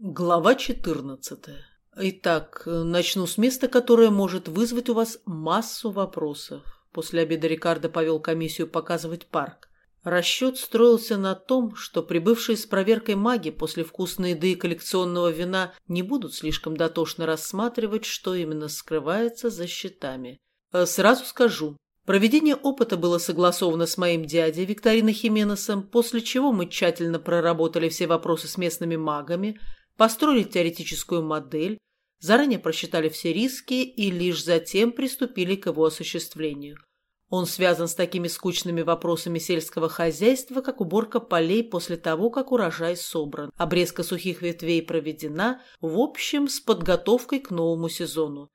Глава 14. Итак, начну с места, которое может вызвать у вас массу вопросов. После обеда Рикардо повел комиссию показывать парк. Расчет строился на том, что прибывшие с проверкой маги после вкусной еды и коллекционного вина не будут слишком дотошно рассматривать, что именно скрывается за щитами. Э, сразу скажу, Проведение опыта было согласовано с моим дядей Викторино Хименесом, после чего мы тщательно проработали все вопросы с местными магами, построили теоретическую модель, заранее просчитали все риски и лишь затем приступили к его осуществлению. Он связан с такими скучными вопросами сельского хозяйства, как уборка полей после того, как урожай собран, обрезка сухих ветвей проведена, в общем, с подготовкой к новому сезону.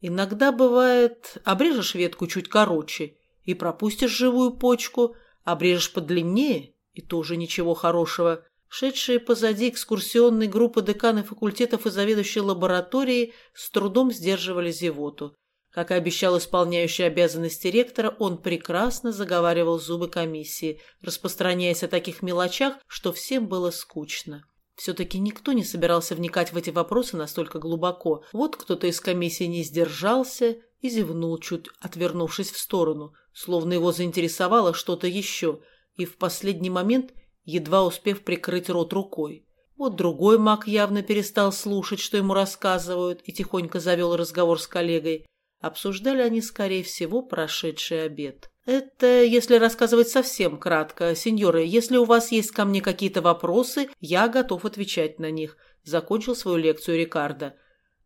Иногда бывает, обрежешь ветку чуть короче и пропустишь живую почку, обрежешь подлиннее и тоже ничего хорошего – Шедшие позади экскурсионной группы деканы факультетов и заведующей лаборатории с трудом сдерживали зевоту. Как и обещал исполняющий обязанности ректора, он прекрасно заговаривал зубы комиссии, распространяясь о таких мелочах, что всем было скучно. Все-таки никто не собирался вникать в эти вопросы настолько глубоко. Вот кто-то из комиссии не сдержался и зевнул, чуть отвернувшись в сторону, словно его заинтересовало что-то еще, и в последний момент – едва успев прикрыть рот рукой. Вот другой маг явно перестал слушать, что ему рассказывают, и тихонько завел разговор с коллегой. Обсуждали они, скорее всего, прошедший обед. «Это если рассказывать совсем кратко. Сеньоры, если у вас есть ко мне какие-то вопросы, я готов отвечать на них», — закончил свою лекцию Рикардо.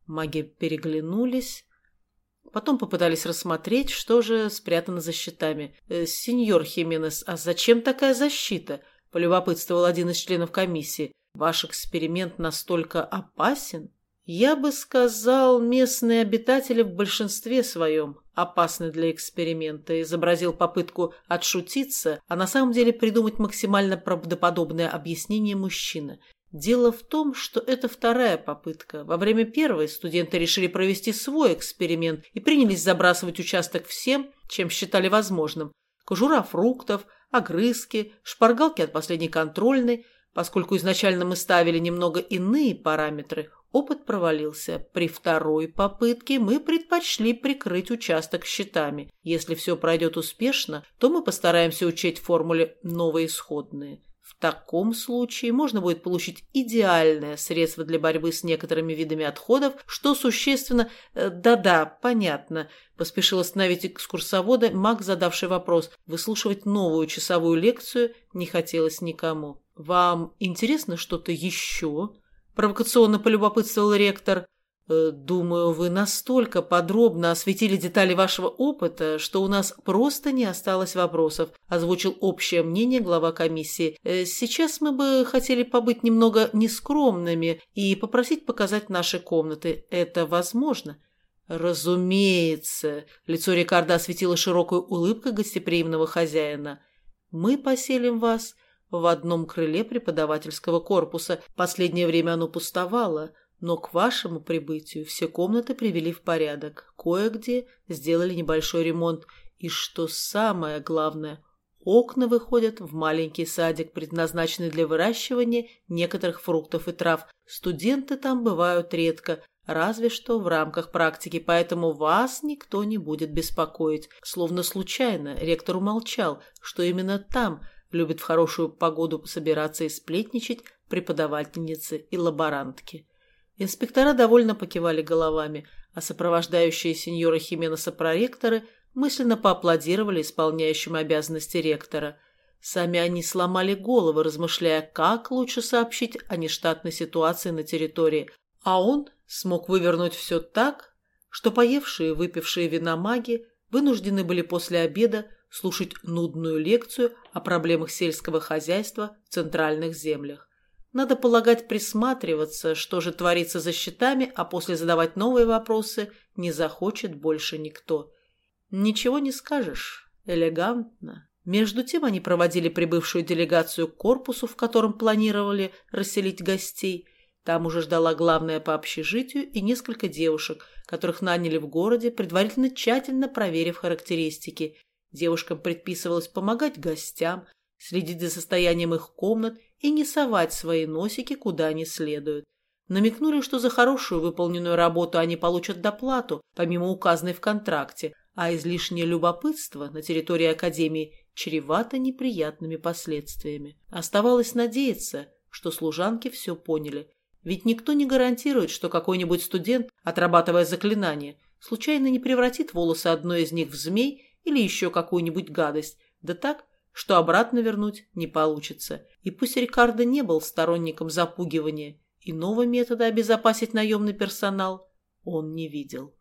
Маги переглянулись, Потом попытались рассмотреть, что же спрятано за щитами. «Э, «Сеньор Хименес, а зачем такая защита?» – полюбопытствовал один из членов комиссии. «Ваш эксперимент настолько опасен?» «Я бы сказал, местные обитатели в большинстве своем опасны для эксперимента», – изобразил попытку отшутиться, а на самом деле придумать максимально правдоподобное объяснение мужчина. Дело в том, что это вторая попытка. Во время первой студенты решили провести свой эксперимент и принялись забрасывать участок всем, чем считали возможным. Кожура фруктов – огрызки, шпаргалки от последней контрольной. Поскольку изначально мы ставили немного иные параметры, опыт провалился. При второй попытке мы предпочли прикрыть участок щитами. Если все пройдет успешно, то мы постараемся учесть в формуле новые исходные. В таком случае можно будет получить идеальное средство для борьбы с некоторыми видами отходов, что существенно... Э, да-да, понятно. Поспешил остановить экскурсовода маг, задавший вопрос. Выслушивать новую часовую лекцию не хотелось никому. «Вам интересно что-то еще?» Провокационно полюбопытствовал ректор. Э, «Думаю, вы настолько подробно осветили детали вашего опыта, что у нас просто не осталось вопросов», озвучил общее мнение глава комиссии. Э, «Сейчас мы бы хотели побыть немного нескромными и попросить показать наши комнаты. Это возможно?» «Разумеется!» – лицо Рикардо осветило широкую улыбкой гостеприимного хозяина. «Мы поселим вас в одном крыле преподавательского корпуса. Последнее время оно пустовало, но к вашему прибытию все комнаты привели в порядок. Кое-где сделали небольшой ремонт. И что самое главное, окна выходят в маленький садик, предназначенный для выращивания некоторых фруктов и трав. Студенты там бывают редко, разве что в рамках практики, поэтому вас никто не будет беспокоить. Словно случайно ректор умолчал, что именно там любят в хорошую погоду собираться и сплетничать преподавательницы и лаборантки. Инспектора довольно покивали головами, а сопровождающие сеньора Хименеса проректоры мысленно поаплодировали исполняющему обязанности ректора. Сами они сломали головы, размышляя, как лучше сообщить о нештатной ситуации на территории, а он смог вывернуть все так, что поевшие и выпившие вина маги вынуждены были после обеда слушать нудную лекцию о проблемах сельского хозяйства в центральных землях. Надо полагать присматриваться, что же творится за счетами, а после задавать новые вопросы не захочет больше никто. Ничего не скажешь. Элегантно. Между тем они проводили прибывшую делегацию к корпусу, в котором планировали расселить гостей. Там уже ждала главная по общежитию и несколько девушек, которых наняли в городе, предварительно тщательно проверив характеристики. Девушкам предписывалось помогать гостям, следить за состоянием их комнат и не совать свои носики куда не следует. Намекнули, что за хорошую выполненную работу они получат доплату, помимо указанной в контракте, а излишнее любопытство на территории Академии чревато неприятными последствиями. Оставалось надеяться, что служанки все поняли. Ведь никто не гарантирует, что какой-нибудь студент, отрабатывая заклинание, случайно не превратит волосы одной из них в змей или еще какую-нибудь гадость, да так, что обратно вернуть не получится. И пусть Рикардо не был сторонником запугивания, иного метода обезопасить наемный персонал он не видел.